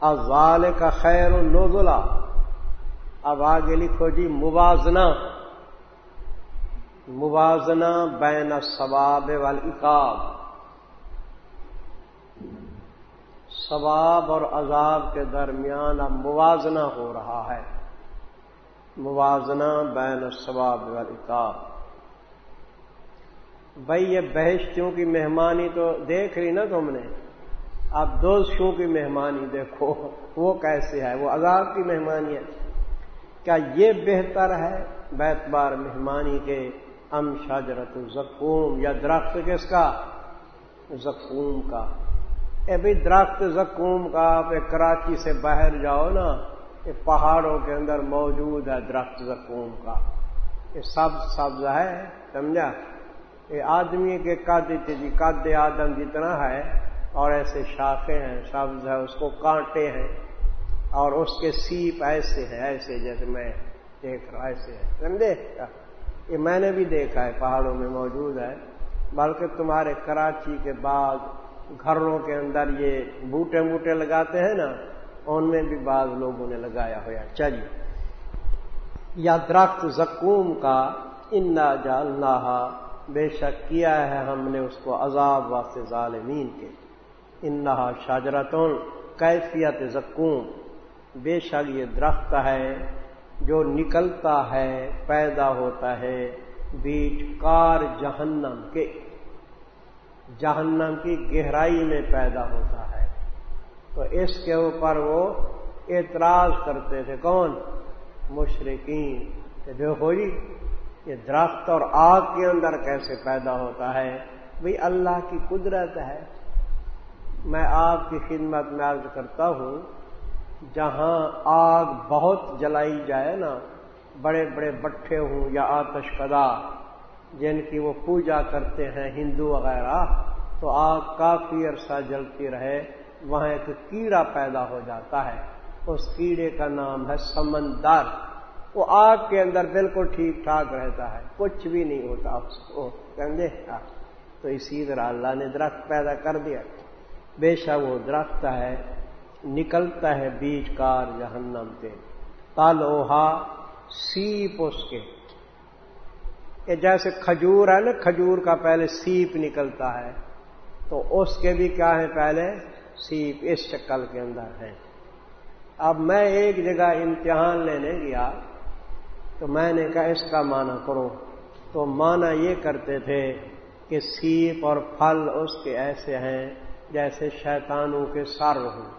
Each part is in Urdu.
ازال کا خیر نوزلہ اب آگے لکھو جی موازنہ. موازنہ بین ثواب والعقاب. ثواب اور عذاب کے درمیان اب موازنہ ہو رہا ہے. موازنہ بین ثواب والعقاب. بھائی، یہ بحثوں کی مہمانی تو دیکھ رہی نا تم نے؟ اب دوستوں کی مہمانی دیکھو، وہ کیسے ہے؟ وہ عذاب کی مہمانی ہے۔ کیا یہ بہتر ہے بیت بار مہمانی کے ام شاجرت زکوم یا درخت کس کا؟ زکوم کا۔ اے بھائی، درخت زکوم کا آپ کراچی سے باہر جاؤ نا، یہ پہاڑوں کے اندر موجود ہے درخت زکوم کا۔ یہ سبز سبز ہے، سمجھا؟ یہ آدمی کے قد جی قد آدم جتنا ہے اور ایسے شاخیں ہیں، سبز ہے، اس کو کانٹے ہیں اور اس کے سیپ ایسے ہیں، ایسے جیسے میں دیکھ رہا ایسے ہے۔ سمجھے یہ میں نے بھی دیکھا ہے، پہاڑوں میں موجود ہے۔ بلکہ تمہارے کراچی کے بعد گھروں کے اندر یہ بوٹے بوٹے لگاتے ہیں نا، ان میں بھی بعض لوگوں نے لگایا ہوا چلیے۔ یا درخت زکوم کا انا جالنا بے شک کیا ہے ہم نے اس کو عذاب واسطے ظالمین کے۔ انہا شاجرتون کیفیت زکوم۔ بے شک یہ درخت ہے جو نکلتا ہے، پیدا ہوتا ہے بیچ کار جہنم کے۔ جہنم کی گہرائی میں پیدا ہوتا ہے۔ تو اس کے اوپر وہ اعتراض کرتے تھے، کون؟ مشرقین کہ دیکھو جی یہ درخت اور آگ کے اندر کیسے پیدا ہوتا ہے؟ بھئی اللہ کی قدرت ہے۔ میں آپ کی خدمت میں عرض کرتا ہوں، جہاں آگ بہت جلائی جائے نا، بڑے بڑے بٹھے ہوں یا آتش کدا، جن کی وہ پوجا کرتے ہیں ہندو وغیرہ، تو آگ کافی عرصہ جلتی رہے، وہاں ایک کیڑا پیدا ہو جاتا ہے۔ اس کیڑے کا نام ہے سمندر۔ وہ آگ کے اندر بالکل ٹھیک ٹھاک رہتا ہے، کچھ بھی نہیں ہوتا، اس کو سمجھے تو اسی طرح اللہ نے درخت پیدا کر دیا۔ بے شک وہ درخت ہے، نکلتا ہے بیچ کار جہنم کے۔ تالوہا سیپ اس کے۔ یہ جیسے کھجور ہے نا، کھجور کا پہلے سیپ نکلتا ہے۔ تو اس کے بھی کیا ہے پہلے؟ سیپ اس شکل کے اندر ہے۔ اب میں ایک جگہ امتحان لینے گیا، تو میں نے کہا اس کا معنی کرو۔ تو مانا یہ کرتے تھے کہ سیپ اور پھل اس کے ایسے ہیں جیسے شیطانوں کے سر ہوں۔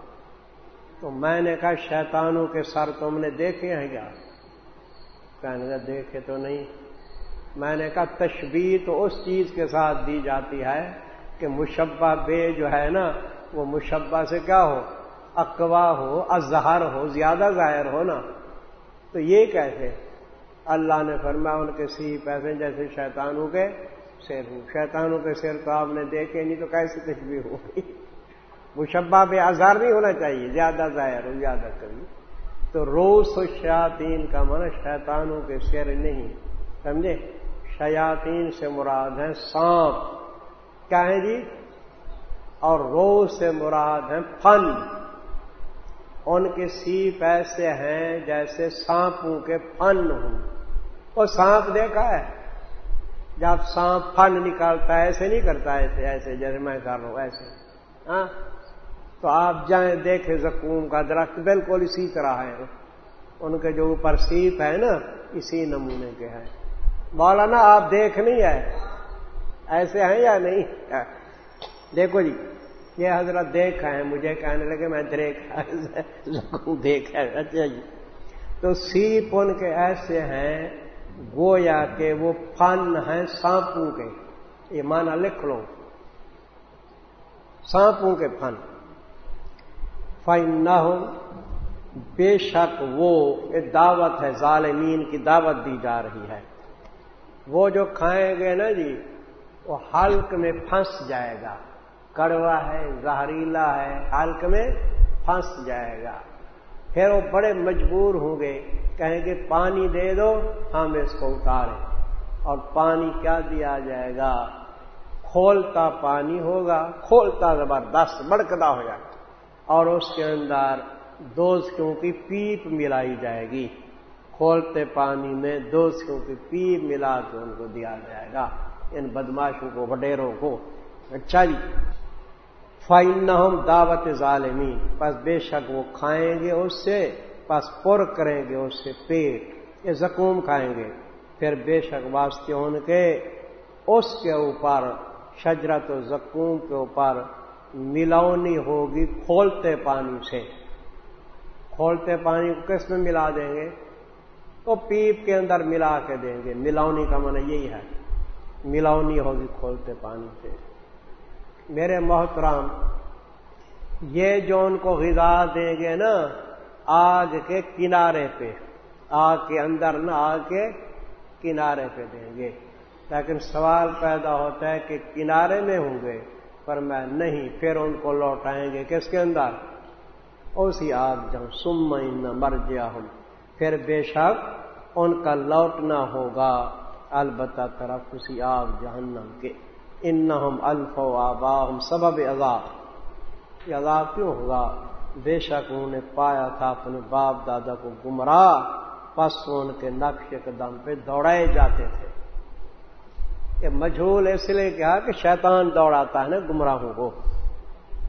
تو میں نے کہا، شیطانوں کے سر تم نے دیکھے ہیں کیا؟ کہنے کا دیکھے تو نہیں۔ میں نے کہا تشبیح تو اس چیز کے ساتھ دی جاتی ہے کہ مشبہ بے جو ہے نا، وہ مشبہ سے کیا ہو؟ اقوا ہو، اظہر ہو، زیادہ ظاہر ہو نا۔ تو یہ کیسے؟ اللہ نے فرمایا، ان کے سی پیسے جیسے شیطانوں کے سیر ہوں شیطانوں کے سیر تو آپ نے دیکھے نہیں تو کیسی تشبیح ہوگی مشبہ بے اظہار نہیں ہونا چاہیے، زیادہ ظاہر ہو، زیادہ کبھی۔ تو روس و شیاطین کا من شیطانوں کے سیر نہیں، سمجھے؟ شیاطین سے مراد ہے سانپ۔ کیا ہے جی؟ اور رو سے مراد ہیں فن ان کے سیپ ایسے ہیں جیسے سانپوں کے فن ہوں۔ وہ سانپ دیکھا ہے؟ جب سانپ فن نکالتا ہے، ایسے نہیں کرتا ایسے ایسے جیسے میں کر رہا ہوں، ایسے۔ ہاں؟ تو آپ جائیں، دیکھیں زکوم کا درخت بالکل اسی طرح ہے۔ ان کے جو اوپر سیپ ہے نا، اسی نمونے کے ہیں۔ بولا نا آپ دیکھ نہیں ہے ایسے ہیں یا نہیں؟ دیکھو جی یہ حضرت دیکھا ہے مجھے کہنے لگے میں دیکھا دیکھا اچھا جی۔ تو سیپ ان کے ایسے ہیں گویا کہ وہ فن ہیں سانپوں کے۔ یہ مانا لکھ لو۔ سانپوں کے فن فائن نہ ہو بے شک وہ ایک دعوت ہے، ظالمین کی دعوت دی جا رہی ہے۔ وہ جو کھائیں گے نا جی وہ حلق میں پھنس جائے گا۔ کڑوا ہے، زہریلا ہے، حلق میں پھنس جائے گا۔ پھر وہ بڑے مجبور ہوں گے۔ کہیں گے، پانی دے دو، ہم اس کو اتاریں. اور پانی کیا دیا جائے گا؟ کھولتا پانی ہوگا، کھولتا زبردست بڑکتا ہو جائے اور اس کے اندر دوستوں کی پیپ ملائی جائے گی۔ کھولتے پانی میں دوستوں کی پیپ ملا کے ان کو دیا جائے گا، ان بدماشوں کو، وڈیروں کو۔ اچھا جی۔ فائن ہم دعوت ظالمین پس بے شک وہ کھائیں گے اس سے۔ پس پر کریں گے، اس سے پیٹ یہ زکوم کھائیں گے۔ پھر بے شک واسطے ان کے اس کے اوپر، شجرت و زکوم کے اوپر ملاونی ہوگی کھولتے پانی سے۔ کھولتے پانی کو کس میں ملا دیں گے؟ تو پیپ کے اندر ملا کے دیں گے۔ ملاونی کا من یہی ہے۔ ملاونی ہوگی کھولتے پانی سے۔ میرے محترام یہ جو ان کو غذا دیں گے نا آگ کے کنارے پہ، آگ کے اندر نہ آگ کے کنارے پہ دیں گے۔ لیکن سوال پیدا ہوتا ہے کہ کنارے میں ہوں گے، پر میں نہیں، پھر ان کو لوٹائیں گے۔ کس کے اندر؟ اسی آگ جاؤں۔ سم مر گیا ہوں پھر بے شک ان کا لوٹنا ہوگا۔ البتہ طرف اسی آگ جہنم کے۔ ان الف و آبا ہم سبب عذاب۔ یہ عذاب کیوں ہوگا؟ بے شک انہوں نے پایا تھا اپنے باپ دادا کو گمراہ، پس ان کے نقش قدم پہ دوڑائے جاتے تھے۔ یہ مجھول اس لیے کہا ہاں کہ شیطان دوڑاتا ہے نا، گمراہوں کو۔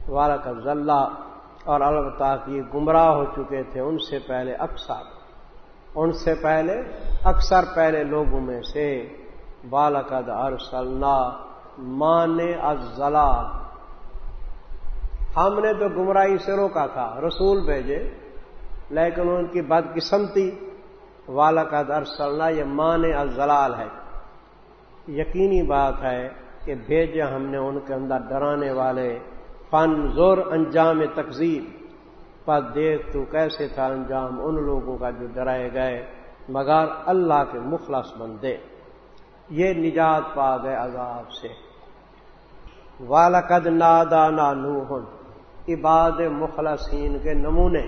والا کا ذلہ اور البتہ یہ گمراہ ہو چکے تھے ان سے پہلے اکثر۔ ان سے پہلے اکثر پہلے لوگوں میں سے، بالکد ارسلنا مانے ازلا ہم نے تو گمراہی سے روکا تھا، رسول بھیجے، لیکن ان کی بد قسمتی والا کا ارسلنا، یہ مان ازلال ہے۔ یقینی بات ہے کہ بھیجے ہم نے ان کے اندر ڈرانے والے فن زور انجام تقزیب پر دیکھ تو کیسے تھا انجام ان لوگوں کا جو ڈرائے گئے، مگر اللہ کے مخلص بندے۔ یہ نجات پا گئے عذاب سے۔ والد نادا نانو عباد مخلصین کے نمونے۔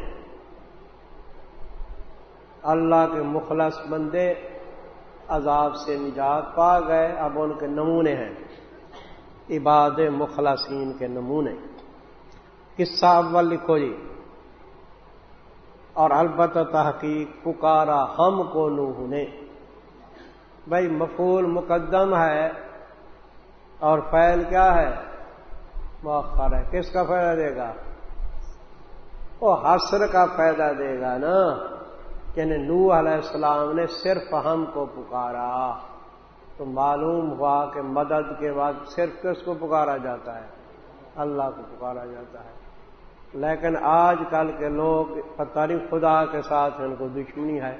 اللہ کے مخلص بندے عذاب سے نجات پا گئے، اب ان کے نمونے ہیں۔ عباد مخلصین کے نمونے۔ قصہ اول لکھو جی۔ اور البتہ تحقیق پکارا ہم کو نوح نے۔ بھائی مفول مقدم ہے اور فیل کیا ہے؟ مؤخر ہے۔ کس کا فائدہ دے گا؟ وہ حسر کا فائدہ دے گا نا۔ یعنی نو علیہ السلام نے صرف ہم کو پکارا۔ تو معلوم ہوا کہ مدد کے بعد صرف کس کو پکارا جاتا ہے؟ اللہ کو پکارا جاتا ہے۔ لیکن آج کل کے لوگ پتہ نہیں خدا کے ساتھ ان کو دشمنی ہے۔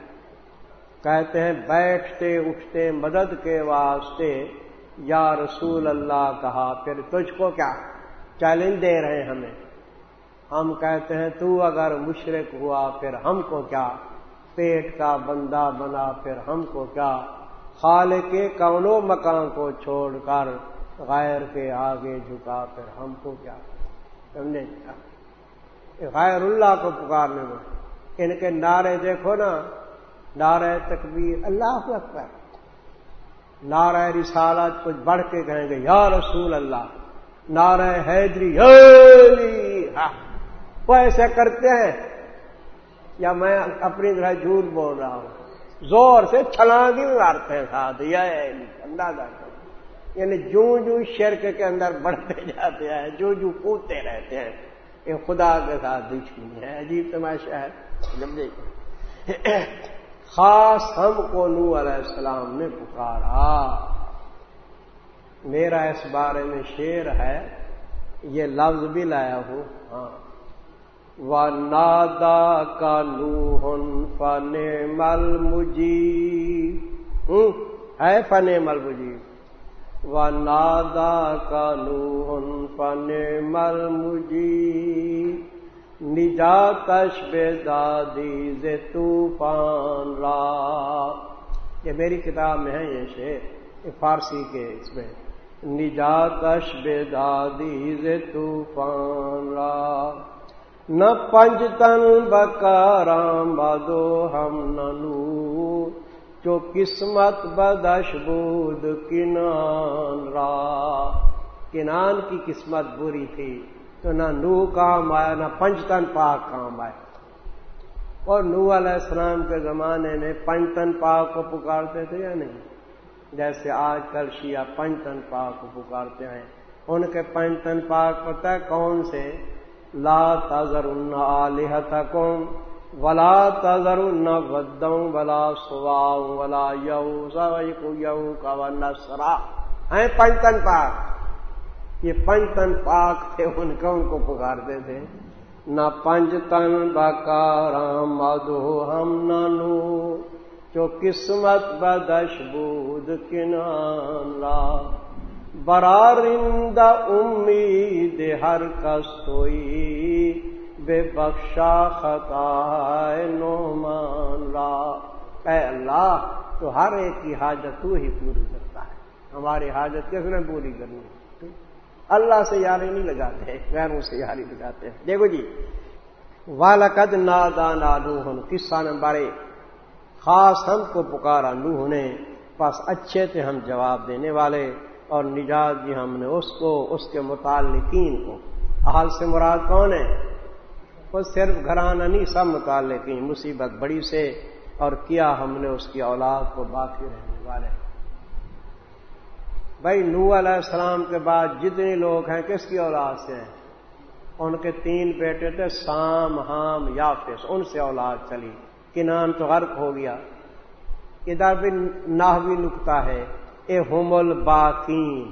کہتے ہیں بیٹھتے اٹھتے مدد کے واسطے یا رسول اللہ کہا، پھر تجھ کو کیا؟ چیلنج دے رہے ہیں ہمیں۔ ہم کہتے ہیں، تو اگر مشرق ہوا، پھر ہم کو کیا؟ پیٹ کا بندہ بنا، پھر ہم کو کیا؟ خال کے کونوں مکان کو چھوڑ کر غیر کے آگے جھکا، پھر ہم کو کیا؟ سمجھے غیر اللہ کو پکارنے میں۔ ان کے نعرے دیکھو نا، نعرہ تکبیر، اللہ اکبر۔ نعرہ رسالت کچھ بڑھ کے کہیں گے، یا رسول اللہ نعرہ حیدری ہاں، وہ ایسے کرتے ہیں۔ یا میں اپنی طرح جھوٹ بول رہا ہوں۔ زور سے چھلانگ ہی مارتے ہیں ساتھ، یہ اندازہ یعنی جو جو شرک کے اندر بڑھتے جاتے ہیں جو جو پوتے رہتے ہیں۔ یہ خدا کے ساتھ دشمنی ہے، عجیب تماشا ہے۔ جب خاص ہم کو نو علیہ السلام نے پکارا۔ میرا اس بارے میں شعر ہے یہ لفظ بھی لایا ہوں۔ ہاں۔ و نادا کا لوہن فن مل مجی ہے فن مل مجی و نادا کا لوہن فن مل مجی نجاتش بے دادی ز طوفان را۔ یہ میری کتاب میں ہے یہ شعر فارسی کے اس میں۔ نجاتش بے دادی ز طوفان را نہ پنج تن بکارام بادو ہم ننو جو قسمت بدش کنان را کنان کی قسمت بری تھی تو نہ نو کام آیا نہ پنچتن پاک کام آیا اور نو علیہ السلام کے زمانے میں پنچتن پاک کو پکارتے تھے یا نہیں جیسے آج کل شیعہ پنچتن پاک کو پکارتے ہیں۔ ان کے پنچتن پاک پتہ ہے کون سے؟ لا تذر آلہتکم ولا تذر ودم ولا سوا ولا یو سو یو کا نسرا ہیں پنچتن پاک؟ یہ پنچتن پاک تھے ان کو ان کو پکارتے تھے۔ نہ پنچتن بکارام مدو ہم نانو جو قسمت بدش بود کنان لا۔ برارند امید ہر کسوئی بے بخشا خطا نومان لا۔ اے اللہ، تو ہر ایک کی حاجت تو ہی پوری کرتا ہے۔ ہماری حاجت کس نے پوری کرنی اللہ سے یاری نہیں لگاتے، غیروں سے یاری لگاتے۔ ہیں دیکھو جی والد نادان آلو قصہ نمبر ایک۔ خاص ہم کو پکارا نوح نے پاس اچھے تھے ہم جواب دینے والے اور نجات دی ہم نے اس کو، اس کے متعلقین کو۔ حال سے مراد کون ہے؟ وہ صرف گھرانہ نہیں، سب متعلقین، مصیبت بڑی سے اور کیا ہم نے اس کی اولاد کو باقی رہنے والے۔ بھائی نو علیہ السلام کے بعد جتنے لوگ ہیں، کس کی اولاد سے ہیں؟ ان کے تین بیٹے تھے، سام، ہام، یافس، ان سے اولاد چلی۔ کنان تو غرق ہو گیا۔ ادھر بھی نہ بھی نکتا ہے۔ A home الباقین۔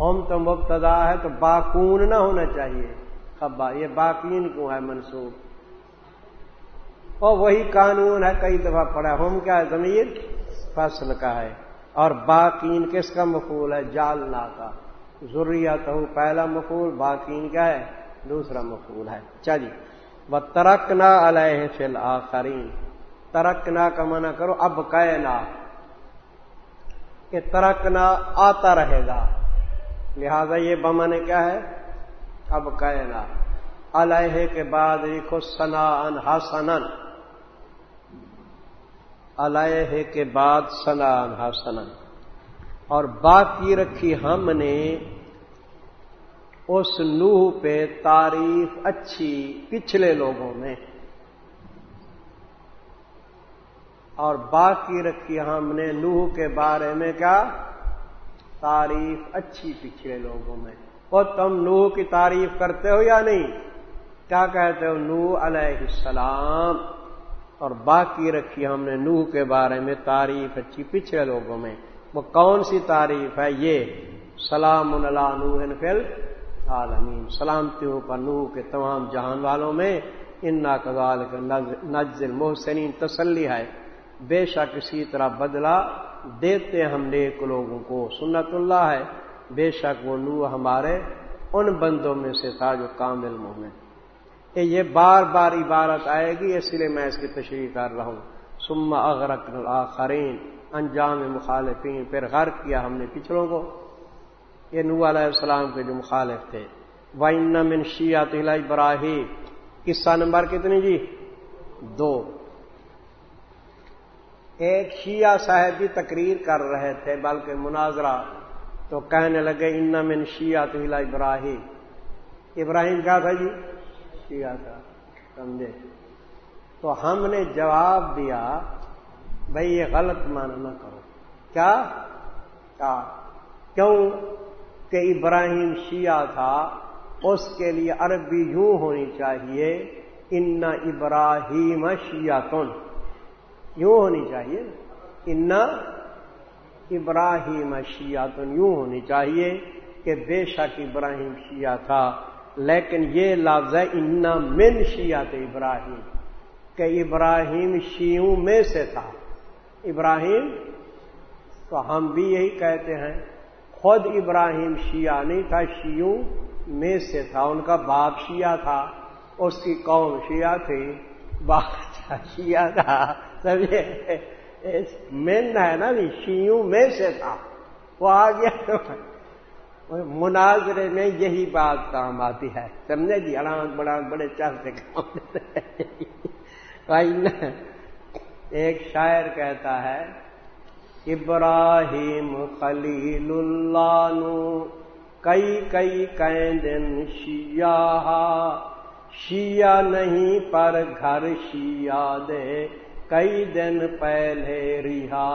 ہوم تو مبتدا ہے تو باقون نہ ہونا چاہیے۔ خبا، یہ باقین کیوں ہے منسوخ اور وہی قانون ہے، کئی دفعہ پڑا ہوم کیا ہے؟ ضمیر فصل کا ہے۔ اور باقین کس کا مقول ہے؟ جالنا کا۔ ضروریات ہو پہلا مقول باقین کیا ہے؟ دوسرا مقول ہے۔ چلیے۔ وہ ترک نہ علیہ فل آخرین ترک نہ کا منع کرو، اب کہنا کہ ترک نہ آتا رہے گا۔ لہذا یہ بمن کیا ہے، اب کہنا علیہ کے بعد لکھو سنا ان ہسنن علیہ کے بعد سنا ان ہسنن اور باقی رکھی ہم نے اس نوح پہ تعریف اچھی پچھلے لوگوں میں اور باقی رکھی ہم نے نوح کے بارے میں کیا؟ تعریف اچھی پچھلے لوگوں میں۔ اور تم نوح کی تعریف کرتے ہو یا نہیں؟ کیا کہتے ہو؟ نوح علیہ السلام۔ اور باقی رکھی ہم نے نوح کے بارے میں تعریف اچھی پچھلے لوگوں میں۔ وہ کون سی تعریف ہے؟ یہ سلام اللہ نوح فل عالمین سلامتی ہو پر نو کے تمام جہان والوں میں انا کزال نزل محسنین تسلی ہے۔ بے شک اسی طرح بدلا دیتے ہم نیک لوگوں کو، سنت اللہ ہے۔ بے شک وہ نو ہمارے ان بندوں میں سے تھا جو کامل مومن۔ یہ بار بار عبارت آئے گی، اس لیے میں اس کی تشریح کر رہا ہوں۔ سما اغرق آخرین انجام مخالفین، پھر غرق کیا ہم نے پچھڑوں کو۔ یہ نو علیہ السلام کے جو مخالف تھے۔ وائن من شیعت ابراہیم قصہ نمبر کتنی جی؟ دو۔ ایک شیعہ صاحب بھی تقریر کر رہے تھے، بلکہ مناظرہ تو کہنے لگے ان من شیعہ تو ابراہیم ابراہیم کیا تھا جی؟ شیعہ تھا، سمجھے۔ تو ہم نے جواب دیا بھائی یہ غلط مان نہ کرو۔ کیا؟ کیوں؟ کہ ابراہیم شیعہ تھا، اس کے لیے عربی یوں ہونی چاہیے، ان ابراہیم شیعہ یوں ہونی چاہیے؟ ان ابراہیم شیعہ یوں ہونی چاہیے کہ بے شک ابراہیم شیعہ تھا۔ لیکن یہ لفظ ہے، ان من شیعت ابراہیم۔ کہ ابراہیم شیوں میں سے تھا۔ ابراہیم تو ہم بھی یہی کہتے ہیں۔ خود ابراہیم شیعہ نہیں تھا شیوں میں سے تھا۔ ان کا باپ شیعہ تھا، اس کی قوم شیعہ تھی، باپ شیعہ تھا۔ سمجھے؟ مین ہے نا جی، شیوں میں سے تھا۔ وہ آ گیا تو مناظرے میں یہی بات کام آتی ہے۔ سمجھے جی؟ اڑان بڑا، بڑے چاہتے کام ایک شاعر کہتا ہے ابراہیم خلیل اللہ نو. کئی کئی کئی دن شیعہ شیعہ نہیں پر گھر شیعہ دے. کئی دن پہلے رہا.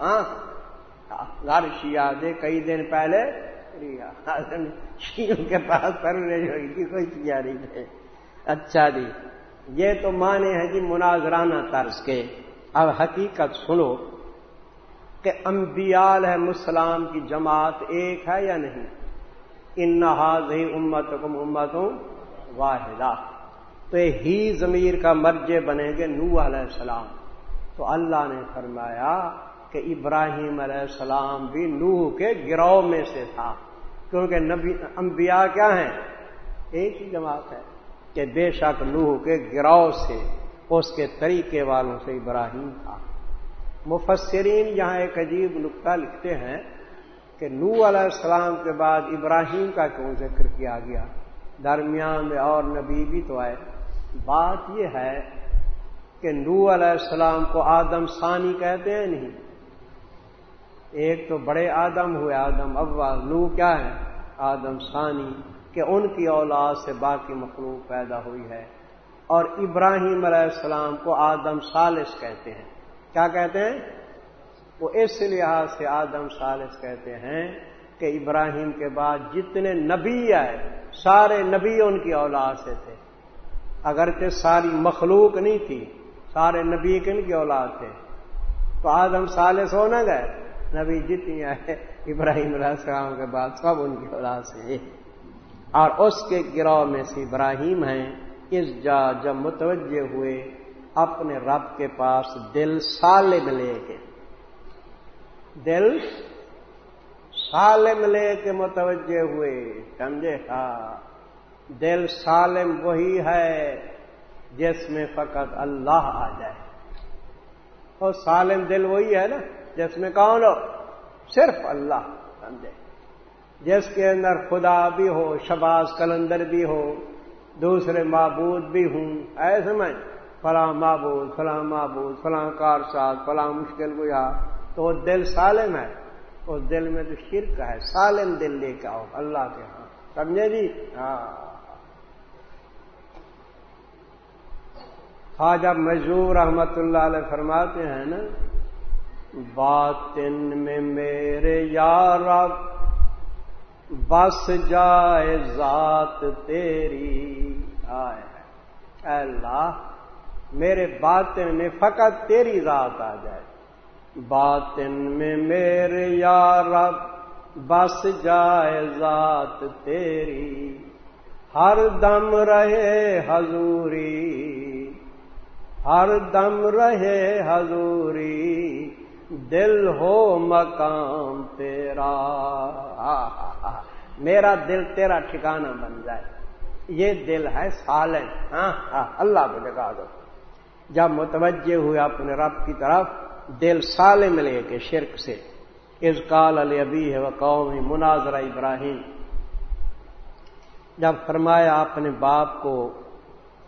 ہاں؟ گھر شیعہ دے، کئی دن پہلے رہا. ہاں، شیوں کے پاس پرویش ہوئی تھی کوئی شیعہ نہیں تھے اچھا جی یہ تو مانے ہیں جی مناظرانہ طرز کے. اب حقیقت سنو کہ انبیال ہے مسلام کی جماعت ایک ہے یا نہیں؟ ان نہاد ہی امت کم امتوں واحدہ۔ تو ہی ضمیر کا مرجے بنے گے نو علیہ السلام۔ تو اللہ نے فرمایا کہ ابراہیم علیہ السلام بھی نوح کے گروہ میں سے تھا۔ کیونکہ نبی انبیاء کیا ہیں؟ ایک ہی جماعت ہے کہ بے شک نوح کے گروہ سے، اس کے طریقے والوں سے ابراہیم تھا۔ مفسرین یہاں ایک عجیب نقطہ لکھتے ہیں کہ نو علیہ السلام کے بعد ابراہیم کا کیوں ذکر کیا گیا؟ درمیان میں اور نبی بھی تو آئے۔ بات یہ ہے کہ نو علیہ السلام کو آدم ثانی کہتے ہیں نہیں؟ ایک تو بڑے آدم ہوئے، آدم ابا نو کیا ہے؟ آدم ثانی، کہ ان کی اولاد سے باقی مخلوق پیدا ہوئی ہے۔ اور ابراہیم علیہ السلام کو آدم سالس کہتے ہیں۔ کیا کہتے ہیں؟ وہ اس لحاظ سے آدم سالس کہتے ہیں کہ ابراہیم کے بعد جتنے نبی آئے، سارے نبی ان کی اولاد سے تھے۔ اگرچہ ساری مخلوق نہیں تھی، سارے نبی کن کی اولاد تھے؟ تو آدم سالس ہو نہ گئے۔ نبی جتنی آئے، ابراہیم علیہ السلام کے بعد سب ان کی اولاد سے۔ اور اس کے گروہ میں سے ابراہیم ہیں، اس جا جب متوجہ ہوئے اپنے رب کے پاس دل سالم لے کے۔ دل سالم لے کے متوجہ ہوئے، سمجھے؟ ہاں۔ دل سالم وہی ہے جس میں فقط اللہ آ جائے۔ اور سالم دل وہی ہے نا جس میں کون ہو؟ صرف اللہ، سمجھے؟ جس کے اندر خدا بھی ہو، شباز کلندر بھی ہو، دوسرے معبود بھی ہوں ایسے میں فلاں معبود فلاں معبود، فلاں کار ساز فلاں مشکل گیا تو وہ دل سالم ہے۔ اس دل میں تو شرک ہے۔ سالم دل لے کے آؤ اللہ کے ہاں۔ سمجھے جی؟ ہاں۔ خواجہ مجور رحمت اللہ علیہ فرماتے ہیں نا، باطن میں میرے یار بس جائے ذات تیری۔ آئے۔ اللہ میرے باطن میں فقط تیری ذات آ جائے۔ باطن میں میرے یار بس جائے ذات تیری۔ ہر دم رہے حضوری، ہر دم رہے حضوری۔ دل ہو مقام تیرا۔ میرا دل تیرا ٹھکانہ بن جائے۔ یہ دل ہے سالن ہاں ہاں اللہ کو جگا دو۔ جب متوجہ ہوئے اپنے رب کی طرف، دل سالم لے کے شرک سے۔ از کال علی ابی ہے وہ قوم مناظرہ ابراہیم۔ جب فرمایا، اپنے باپ کو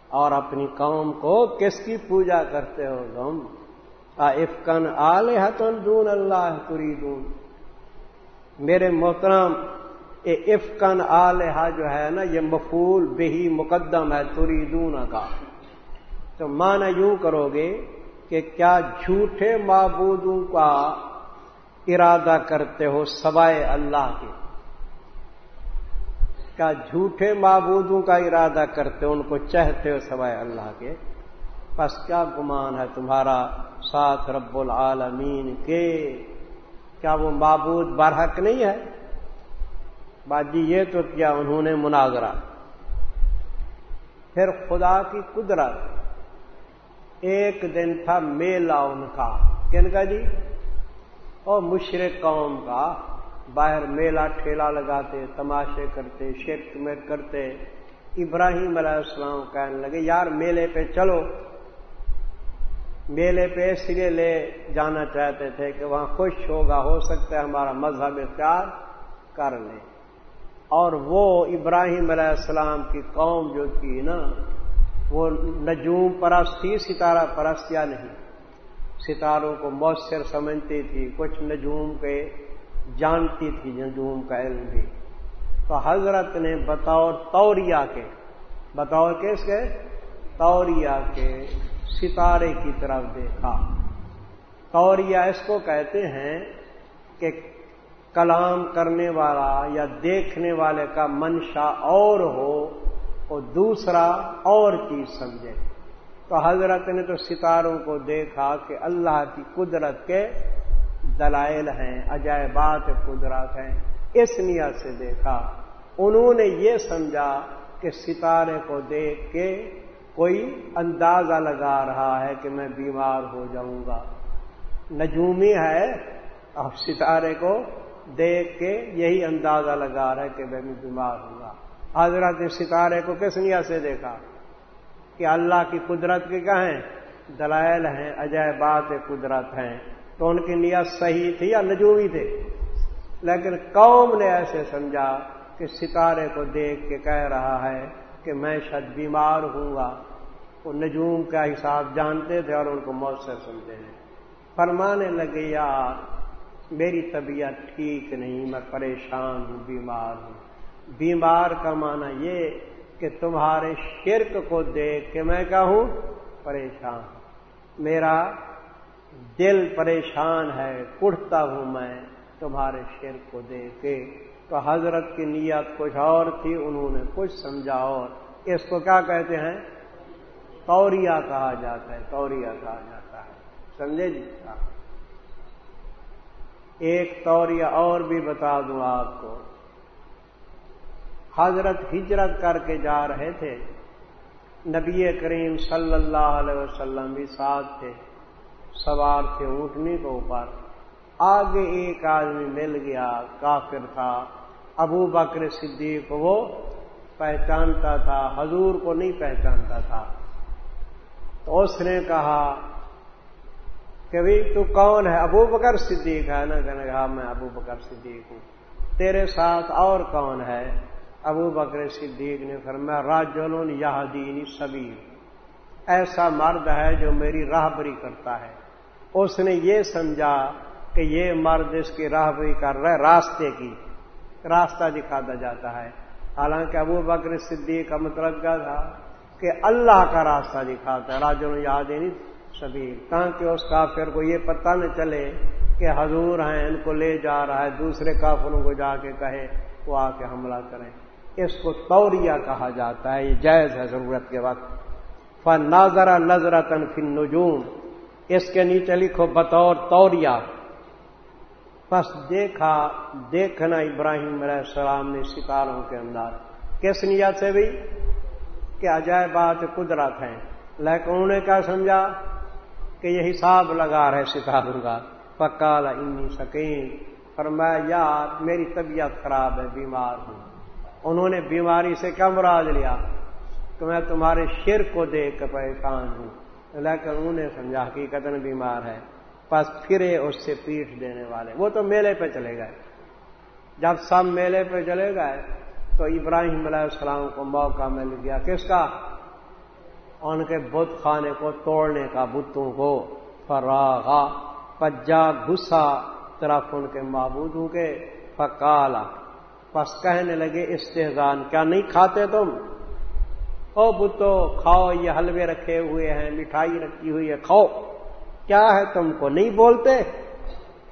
اور اپنی قوم کو، کس کی پوجا کرتے ہو تم؟ افکن آل دون اللہ تری دون میرے محترم، یہ افکن آلحا جو ہے نا، یہ مفول بہی مقدم ہے تری دون کا تو مانا یوں کرو گے کہ کیا جھوٹے معبودوں کا ارادہ کرتے ہو سوائے اللہ کے؟ کیا جھوٹے معبودوں کا ارادہ کرتے ہو ان کو چاہتے ہو سوائے اللہ کے؟ بس کیا گمان ہے تمہارا ساتھ رب العالمین کے؟ کیا وہ معبود برحق نہیں ہے؟ باجی یہ تو کیا انہوں نے مناظرہ۔ پھر خدا کی قدرت ایک دن تھا میلہ ان کا۔ کن کا جی؟ اور مشرق قوم کا۔ باہر میلہ ٹھیلا لگاتے، تماشے کرتے، شرک میں کرتے۔ ابراہیم علیہ السلام کہنے لگے، یار میلے پہ چلو۔ میلے پہ اس لیے لے جانا چاہتے تھے کہ وہاں خوش ہوگا، ہو سکتا ہے ہمارا مذہب اختیار کر لیں اور وہ ابراہیم علیہ السلام کی قوم جو تھی نا وہ نجوم پرست تھی ستارہ پرست یا نہیں۔ ستاروں کو مؤثر سمجھتی تھی، کچھ نجوم کے جانتی تھی، نجوم کا علم بھی۔ تو حضرت نے بطور توریا کے، بطور کس کے؟ توریا کے ستارے کی طرف دیکھا۔ توریا اس کو کہتے ہیں کہ کلام کرنے والا یا دیکھنے والے کا منشا اور ہو اور دوسرا اور چیز سمجھے۔ تو حضرت نے تو ستاروں کو دیکھا کہ اللہ کی قدرت کے دلائل ہیں، عجائبات قدرت ہیں۔ اس نیت سے دیکھا۔ انہوں نے یہ سمجھا کہ ستارے کو دیکھ کے کوئی اندازہ لگا رہا ہے کہ میں بیمار ہو جاؤں گا۔ نجومی ہے، اب ستارے کو دیکھ کے یہی اندازہ لگا رہا ہے کہ میں بیمار ہوں۔ گا حضرت نے ستارے کو کس نیت سے دیکھا؟ کہ اللہ کی قدرت کے کہیں دلائل ہیں، عجائبات قدرت ہیں۔ تو ان کی نیت صحیح تھی یا نجومی تھے لیکن قوم نے ایسے سمجھا کہ ستارے کو دیکھ کے کہہ رہا ہے کہ میں شاید بیمار ہوں گا۔ وہ نجوم کا حساب جانتے تھے اور ان کو مؤثر سمجھتے ہیں فرمانے لگے، یار، میری طبیعت ٹھیک نہیں، میں پریشان ہوں، بیمار ہوں۔ بیمار کا معنی یہ کہ تمہارے شرک کو دیکھ کے میں کہوں پریشان ہوں۔ میرا دل پریشان ہے کڑتا ہوں میں تمہارے شرک کو دیکھ کے۔ تو حضرت کی نیت کچھ اور تھی، انہوں نے کچھ سمجھا اور اس کو کیا کہتے ہیں؟ توریا کہا جاتا ہے توریا کہا جاتا ہے۔ سمجھے جی؟ ہاں۔ ایک توریا اور بھی بتا دوں آپ کو۔ حضرت ہجرت کر کے جا رہے تھے۔ نبی کریم صلی اللہ علیہ وسلم بھی ساتھ تھے۔ سوار تھے اونٹنی کے اوپر۔ آگے ایک آدمی مل گیا، کافر تھا۔ ابو بکر صدیق وہ پہچانتا تھا، حضور کو نہیں پہچانتا تھا۔ تو اس نے کہا کہ بھائی تو کون ہے؟ ابو بکر صدیق ہے۔ نا کہنے کہا، میں ابو بکر صدیق ہوں۔ تیرے ساتھ اور کون ہے؟ ابو بکر صدیق نے فرمایا راجولون یہ دینی سبیر ایسا مرد ہے جو میری راہبری کرتا ہے۔ اس نے یہ سمجھا کہ یہ مرد اس کی راہبری کر رہا ہے، راستے کی۔ راستہ دکھاتا جاتا ہے۔ حالانکہ ابو بکر صدیق کا مطلب کیا تھا؟ کہ اللہ کا راستہ دکھاتا ہے راجو یادینی سبیر تاکہ اس کافر کو یہ پتہ نہ چلے کہ حضور ہیں، ان کو لے جا رہا ہے، دوسرے کافروں کو جا کے کہے، وہ آ کے حملہ کریں۔ اس کو توریا کہا جاتا ہے، یہ جائز ہے ضرورت کے وقت۔ فن ناظرا نظرتن فن نجوم اس کے نیچے لکھو بطور توریا بس دیکھا، دیکھنا ابراہیم علیہ السلام نے ستاروں کے اندر۔ کس نیت سے بھی؟ کہ عجائب بات قدرت ہیں۔ لیکن انہوں نے کیا سمجھا؟ کہ یہ حساب لگا رہے ستاروں کا۔ پکال انی سکین پر میں یار، میری طبیعت خراب ہے، بیمار ہوں۔ انہوں نے بیماری سے کم راج لیا کہ میں تمہارے شر کو دیکھ کر پریشان ہوں۔ لیکن انہوں نے سمجھا حقیقت بیمار ہے۔ پس پھرے اس سے پیٹ دینے والے۔ وہ تو میلے پہ چلے گئے۔ جب سب میلے پہ چلے گئے تو ابراہیم علیہ السلام کو موقع مل گیا۔ کس کا؟ ان کے بت خانے کو توڑنے کا بتوں کو۔ فراغا، پجا گسا طرف ان کے معبودوں کے فکالا پس کہنے لگے استحزان کیا نہیں کھاتے تم؟ او بتو، کھاؤ، یہ حلوے رکھے ہوئے ہیں، مٹھائی رکھی ہوئی ہے، کھاؤ۔ کیا ہے تم کو نہیں بولتے؟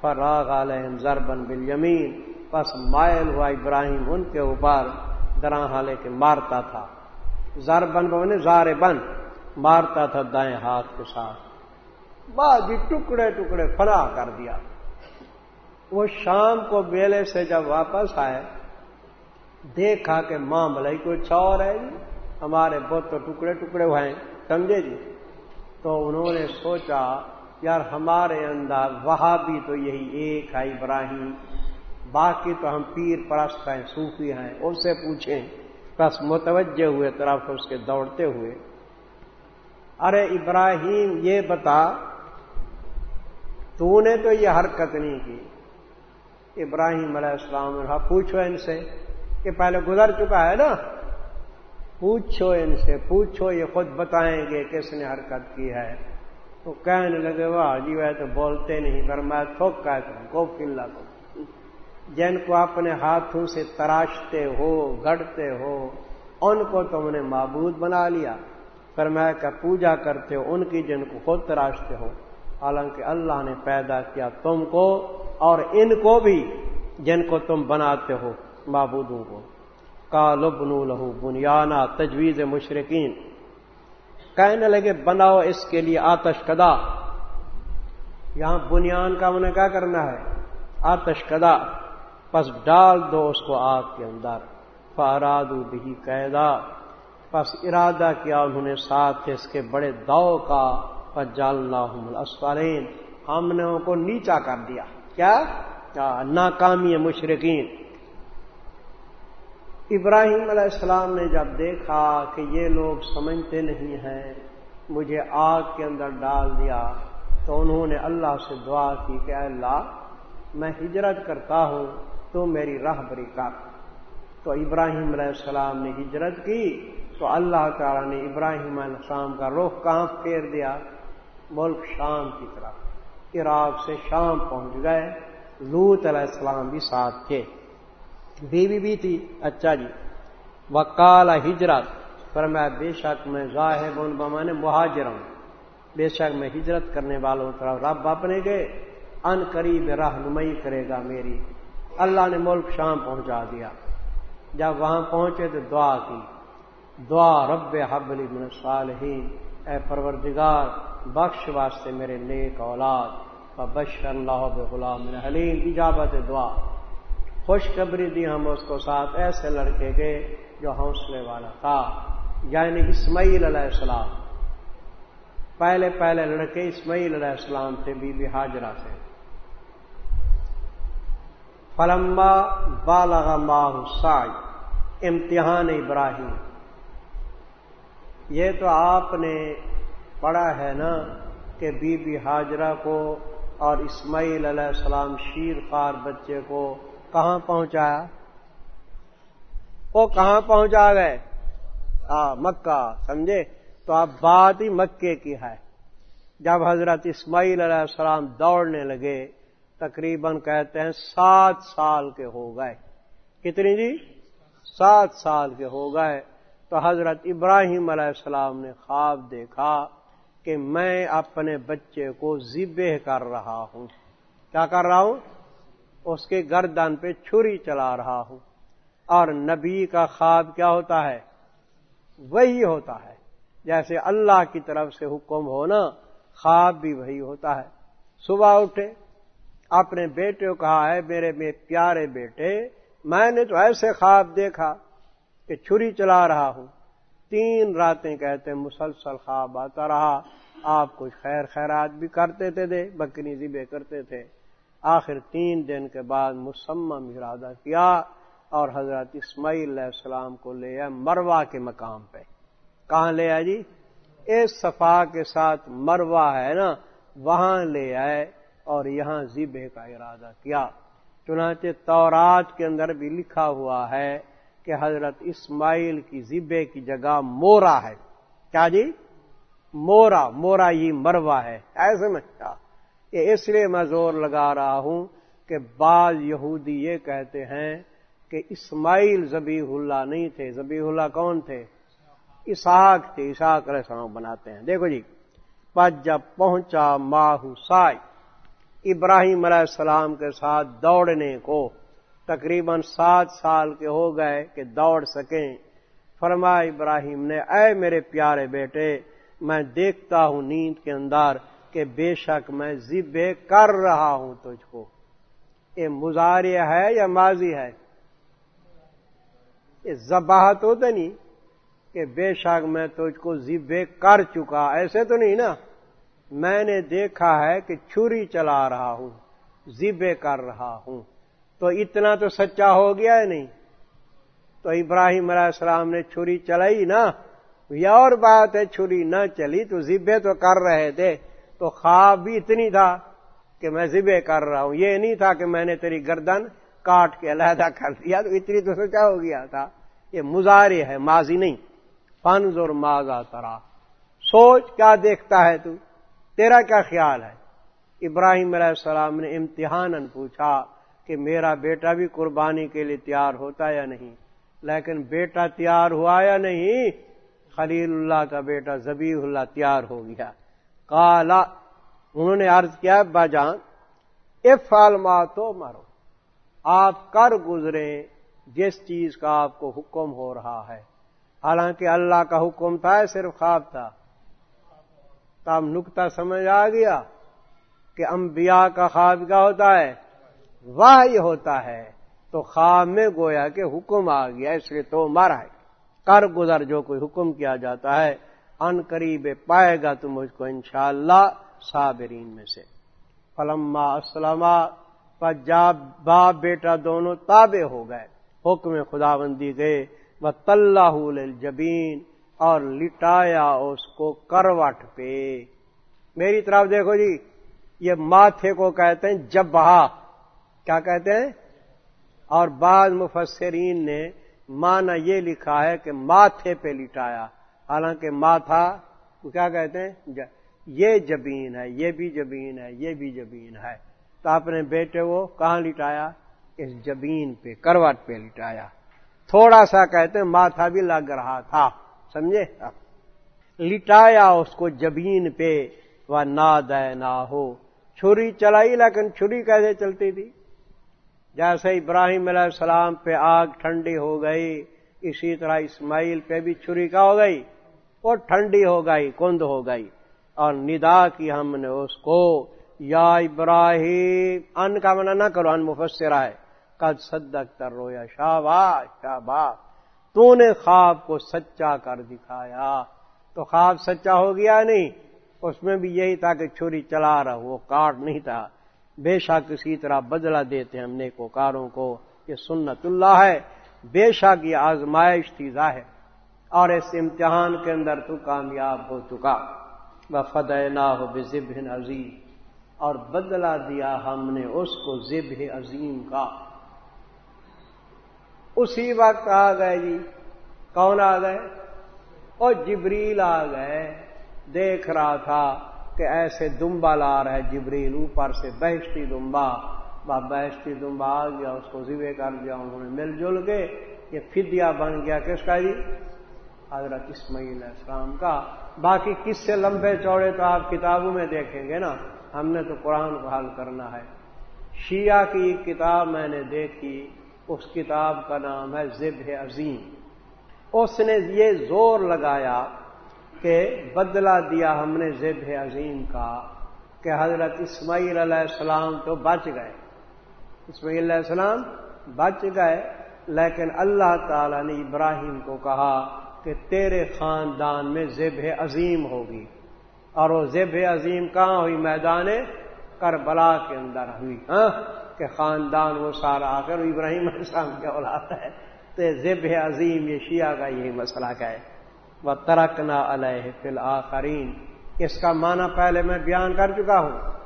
فراغ علیہم زربن بل یمین بس مائل ہوا ابراہیم ان کے اوپر درا حالے کے مارتا تھا۔ زربن بنے زار بن مارتا تھا دائیں ہاتھ کے ساتھ۔ باجی ٹکڑے ٹکڑے فلا کر دیا۔ وہ شام کو بیلے سے جب واپس آئے دیکھا کہ ماں بلائی کوئی چور ہے جی ہمارے بہت تو ٹکڑے ٹکڑے ہوئے سمجھے جی؟ تو انہوں نے سوچا، یار ہمارے اندر وہاں بھی تو یہی ایک ہے ابراہیم، باقی تو ہم پیر پرست ہیں، صوفی ہیں اس سے پوچھیں۔ بس متوجہ ہوئے، طرف اس کے دوڑتے ہوئے۔ ارے ابراہیم، یہ بتا، تو نے تو یہ حرکت نہیں کی۔ ابراہیم علیہ السلام پوچھو ان سے۔ کہ پہلے گزر چکا ہے نا، پوچھو ان سے، پوچھو یہ خود بتائیں گے کس نے حرکت کی ہے۔ تو کہنے لگے، واہ جی وہ تو بولتے نہیں، پر میں تھوک کا تم کو فلّہ کو جن کو اپنے ہاتھوں سے تراشتے ہو، گڑتے ہو، ان کو تم نے معبود بنا لیا۔ پھر میں کا پوجا کرتے ہو، ان کی جن کو خود تراشتے ہو۔ حالانکہ اللہ نے پیدا کیا تم کو اور ان کو بھی، جن کو تم بناتے ہو۔ معبودوں کو۔ کا لبن لہو بنیانا تجویز مشرقین کہنے لگے، بناؤ اس کے لیے آتش کدا۔ یہاں بنیان کا انہیں کیا کرنا ہے؟ آتش کدا۔ پس ڈال دو اس کو آگ کے اندر۔ فاراد بھی قیدا۔ پس ارادہ کیا انہوں نے ساتھ اس کے بڑے داؤ کا۔ جالنا ہم نے ان کو نیچا کر دیا۔ کیا؟ ناکامی مشرقین ابراہیم علیہ السلام نے جب دیکھا کہ یہ لوگ سمجھتے نہیں ہیں، مجھے آگ کے اندر ڈال دیا تو انہوں نے اللہ سے دعا کی کہ اے اللہ، میں ہجرت کرتا ہوں، تو میری راہ بری کر۔ تو ابراہیم علیہ السلام نے ہجرت کی، تو اللہ تعالیٰ نے ابراہیم علیہ السلام کا رخ کہاں پھیر دیا، ملک شام کی طرف، عراق سے شام پہنچ گئے لوت علیہ السلام بھی ساتھ تھے۔ بیوی بھی تھی اچھا جی۔ وکال ہجرت، پر میں بے شک میں ظاہر ان بمانے مہاجر ہوں۔ بے شک میں ہجرت کرنے والوں طرف رب اپنے گئے، ان قریب رہنمائی کرے گا میری۔ اللہ نے ملک شام پہنچا دیا۔ جب وہاں پہنچے تو دعا کی۔ دعا رب حبلی من صالحین اے پروردگار، بخش واسطے میرے نیک اولاد بش اللہ غلام حلیم، اجابت دعا۔ خوشخبری دی ہم اس کو ساتھ ایسے لڑکے گئے جو حوصلے والا تھا یعنی اسماعیل علیہ السلام۔ پہلے پہلے لڑکے اسماعیل علیہ السلام تھے، بی بی حاجرہ سے فلما بالغ ماہ سائی امتحان ابراہیم۔ یہ تو آپ نے پڑھا ہے نا کہ بی بی حاجرہ کو اور اسماعیل علیہ السلام شیر خار بچے کو کہاں پہنچایا وہ کہاں پہنچا گئے؟ ہاں مکہ، سمجھے؟ تو اب بات ہی مکے کی ہے۔ جب حضرت اسماعیل علیہ السلام دوڑنے لگے، تقریباً کہتے ہیں سات سال کے ہو گئے۔ کتنی جی؟ سات سال کے ہو گئے۔ تو حضرت ابراہیم علیہ السلام نے خواب دیکھا کہ میں اپنے بچے کو ذبح کر رہا ہوں۔ کیا کر رہا ہوں؟ اس کے گردن پہ چھری چلا رہا ہوں۔ اور نبی کا خواب کیا ہوتا ہے؟ وہی ہوتا ہے۔ جیسے اللہ کی طرف سے حکم ہو نا خواب بھی وہی ہوتا ہے۔ صبح اٹھے، اپنے بیٹے کو کہا ہے میرے میں پیارے بیٹے، میں نے تو ایسے خواب دیکھا کہ چھری چلا رہا ہوں۔ تین راتیں کہتے مسلسل خواب آتا رہا۔ آپ کچھ خیر خیرات بھی کرتے تھے دے، بکری ذبے کرتے تھے۔ آخر تین دن کے بعد مسمم ارادہ کیا اور حضرت اسماعیل علیہ السلام کو لے آئے مروا کے مقام پہ۔ کہاں لے آئے جی؟ اس صفا کے ساتھ مروا ہے نا؟ وہاں لے آئے اور یہاں ذبے کا ارادہ کیا۔ چنانچہ تورات کے اندر بھی لکھا ہوا ہے کہ حضرت اسماعیل کی ذبے کی جگہ مورا ہے۔ کیا جی؟ مورا مورا یہ مروا ہے۔ ایسے میں کیا یہ اس لیے میں زور لگا رہا ہوں کہ بعض یہودی یہ کہتے ہیں کہ اسماعیل زبی اللہ نہیں تھے۔ زبی اللہ کون تھے؟ اسحاق تھے۔ اسحاق علیہ السلام بناتے ہیں۔ دیکھو جی پس جب پہنچا ماہو سائی ابراہیم علیہ السلام کے ساتھ دوڑنے کو تقریباً سات سال کے ہو گئے کہ دوڑ سکیں۔ فرما ابراہیم نے، اے میرے پیارے بیٹے، میں دیکھتا ہوں نیند کے اندر کہ بے شک میں ذبے کر رہا ہوں تجھ کو۔ یہ مزاریہ ہے یا ماضی ہے؟ یہ زباہت ہوتے نہیں کہ بے شک میں تجھ کو ذبے کر چکا۔ ایسے تو نہیں نا؟ میں نے دیکھا ہے کہ چھری چلا رہا ہوں ذبے کر رہا ہوں۔ تو اتنا تو سچا ہو گیا ہے نہیں؟ تو ابراہیم علیہ السلام نے چھری چلائی نا؟ یہ اور بات ہے، چھری نہ چلی تو ذبے تو کر رہے تھے۔ تو خواب بھی اتنی تھا کہ میں ذبے کر رہا ہوں۔ یہ نہیں تھا کہ میں نے تیری گردن کاٹ کے علیحدہ کر دیا۔ تو اتنی تو سچا ہو گیا تھا۔ یہ مظاہرے ہے، ماضی نہیں۔ فنز اور ماضا ترا۔ سوچ کیا دیکھتا ہے تو؟ تیرا کیا خیال ہے؟ ابراہیم علیہ السلام نے امتحان پوچھا کہ کہ میرا بیٹا بھی قربانی کے لیے تیار ہوتا یا نہیں؟ لیکن بیٹا تیار ہوا یا نہیں؟ خلیل اللہ کا بیٹا زبی اللہ تیار ہو گیا۔ کالا انہوں نے عرض کیا با جان افال تو مارو آپ کر گزرے جس چیز کا آپ کو حکم ہو رہا ہے۔ حالانکہ اللہ کا حکم تھا صرف خواب تھا۔ تب نکتا سمجھ آ گیا کہ انبیاء کا خواب کیا ہوتا ہے؟ واہ ہوتا ہے۔ تو خواب میں گویا کہ حکم آ گیا، اس لیے تو مر ہے۔ کر گزر جو کوئی حکم کیا جاتا ہے۔ ان قریب پائے گا تو مجھ کو انشاءاللہ صابرین میں سے۔ فلما اسلم باپ بیٹا دونوں تابع ہو گئے، حکم خدا بندی گئے وہ طلح جبین اور لٹایا اس کو کروٹ پہ۔ میری طرف دیکھو جی یہ ماتھے کو کہتے ہیں جبہا کیا کہتے ہیں؟ اور بعض مفسرین نے مانا یہ لکھا ہے کہ ماتھے پہ لٹایا۔ حالانکہ ماتھا کیا کہتے ہیں؟ یہ جبین ہے، یہ بھی جبین ہے، یہ بھی جبین ہے۔ تو اپنے بیٹے وہ کہاں لٹایا؟ اس جبین پہ، کروٹ پہ لٹایا۔ تھوڑا سا کہتے ہیں ماتھا بھی لگ رہا تھا، سمجھے؟ لٹایا اس کو جبین پہ، وہ ناد نہ ہو۔ چھری چلائی، لیکن چھری کیسے چلتی تھی؟ جیسے ابراہیم علیہ السلام پہ آگ ٹھنڈی ہو گئی اسی طرح اسماعیل پہ بھی چھری کا ہو گئی وہ ٹھنڈی ہو گئی، کند ہو گئی۔ اور ندا کی ہم نے اس کو، یا ابراہیم، ان کا منع نہ کرو، ان مفسرہ ہے۔ قد صدق تر رویا شاباش شاباش۔ تو نے خواب کو سچا کر دکھایا۔ تو خواب سچا ہو گیا نہیں؟ اس میں بھی یہی تھا کہ چھری چلا رہا، وہ کاٹ نہیں تھا۔ بے شک اسی طرح بدلا دیتے ہم نے کو کاروں کو، یہ سنت اللہ ہے۔ بے شک یہ آزمائش تھی ظاہر، اور اس امتحان کے اندر تو کامیاب ہو چکا۔ وہ فدح نہ ہو بے ذب عظیم اور بدلا دیا ہم نے اس کو ذب عظیم کا۔ اسی وقت آ گئے جی کون آ گئے؟ اور جبریل آ گئے۔ دیکھ رہا تھا کہ ایسے دمبا لا رہا ہے جبریل، اوپر سے بہشتی دمبا۔ بہشتی دمبا آ گیا اس کو زیوے کر دیا، انہوں نے مل جل کے یہ فدیا بن گیا کس کا جی؟ حضرت اسماعیل السلام کا۔ باقی کس سے لمبے چوڑے تو آپ کتابوں میں دیکھیں گے نا، ہم نے تو قرآن کو حل کرنا ہے۔ شیعہ کی ایک کتاب میں نے دیکھی، اس کتاب کا نام ہے زب عظیم۔ اس نے یہ زور لگایا کہ بدلہ دیا ہم نے زب عظیم کا کہ حضرت اسماعیل علیہ السلام تو بچ گئے۔ اسماعیل علیہ السلام بچ گئے، لیکن اللہ تعالی نے ابراہیم کو کہا کہ تیرے خاندان میں زب عظیم ہوگی۔ اور وہ زب عظیم کہاں ہوئی؟ میدان کربلا کے اندر ہوئی۔ ہاں کہ خاندان وہ سارا آ کر ابراہیم علیہ السلام کیا اولاد ہے۔ تو زب عظیم یہ شیعہ کا یہی مسئلہ ہے وہ ترکنا علیہ فی الآخرین اس کا معنی پہلے میں بیان کر چکا ہوں۔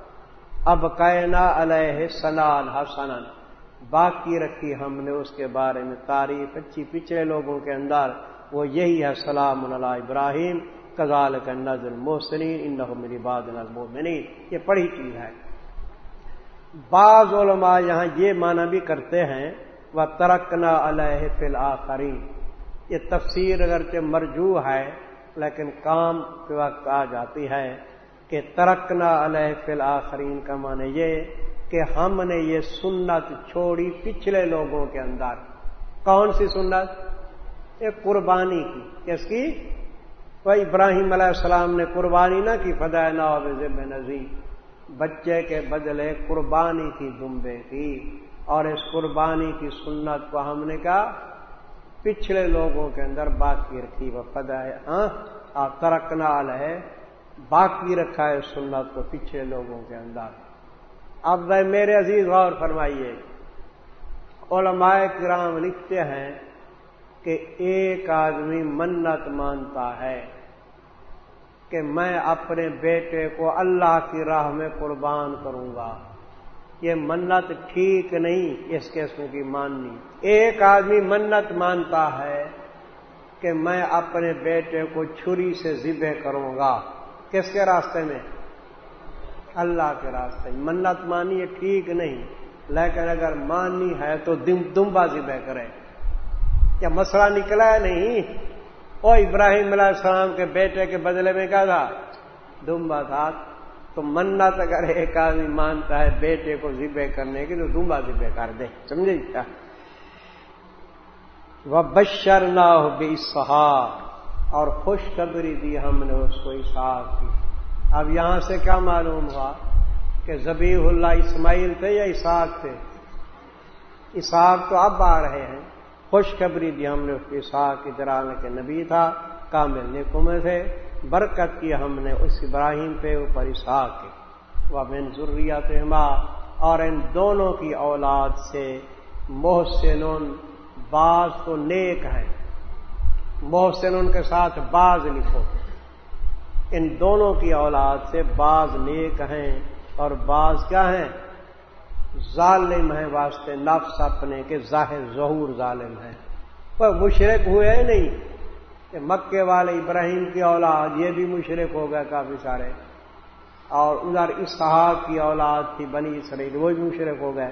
اب کائنا علیہ سنان حسن باقی رکھی ہم نے اس کے بارے میں تعریف اچھی پچھلے لوگوں کے اندر، وہ یہی ہے، سلام اللہ ابراہیم کزال کا نظر محسنین ان میری باد نظم یہ پڑھی چیز ہے۔ بعض علماء یہاں یہ معنی بھی کرتے ہیں وہ ترکنا علیہ فی الآخرین یہ تفسیر اگرچہ مرجو ہے، لیکن کام کے وقت آ جاتی ہے۔ کہ ترکنا علیہ فی الآخرین کا معنی یہ کہ ہم نے یہ سنت چھوڑی پچھلے لوگوں کے اندر۔ کون سی سنت؟ ایک قربانی کی۔ کس کی؟ وہ ابراہیم علیہ السلام نے قربانی نہ کی، فدائے نواب نظیم بچے کے بدلے قربانی کی دمبے کی۔ اور اس قربانی کی سنت کو ہم نے کہا پچھلے لوگوں کے اندر باقی رکھی۔ وہ فدا ہے ہاں؟ آپ ترکنا ہے باقی رکھا ہے سنت کو پچھلے لوگوں کے اندر۔ اب بھائی میرے عزیز غور فرمائیے، علماء کرام لکھتے ہیں کہ ایک آدمی منت مانتا ہے کہ میں اپنے بیٹے کو اللہ کی راہ میں قربان کروں گا۔ یہ منت ٹھیک نہیں اس قسم کی ماننی۔ ایک آدمی منت مانتا ہے کہ میں اپنے بیٹے کو چھری سے ذبح کروں گا۔ کس کے راستے میں؟ اللہ کے راستے منت مانی یہ ٹھیک نہیں، لیکن اگر ماننی ہے تو دم بازی بہ کرے۔ کیا مسئلہ نکلا ہے نہیں؟ او ابراہیم علیہ السلام کے بیٹے کے بدلے میں کیا تھا؟ دمبا تھا تو منت اگر ایک آدمی مانتا ہے بیٹے کو ذبے کرنے کی تو دمبا ذبے کر دے۔ سمجھے؟ کیا وہ بشر نہ ہو بے اور خوشخبری دی ہم نے اس کو اسحاق کی۔ اب یہاں سے کیا معلوم ہوا کہ زبی اللہ اسماعیل تھے یا اسحاق تھے؟ اسحاق تو اب آ رہے ہیں۔ خوشخبری دی ہم نے اس کے اسحاق کی۔ کے نبی تھا، کامل نکمے تھے برکت کی ہم نے اس ابراہیم پہ اوپر اسحاق کی۔ وہ بن ضروریات اور ان دونوں کی اولاد سے محسن بعض تو نیک ہیں۔ محسن ان کے ساتھ بعض لکھو۔ ان دونوں کی اولاد سے بعض نیک ہیں اور بعض کیا ہیں؟ ظالم ہیں واسطے نفس اپنے کے ظاہر ظہور ظالم ہے پر مشرق ہوئے نہیں؟ کہ مکے والے ابراہیم کی اولاد، یہ بھی مشرق ہو گئے کافی سارے۔ اور ادھر اسحاق کی اولاد تھی بنی اسرائیل، وہ بھی مشرق ہو گئے۔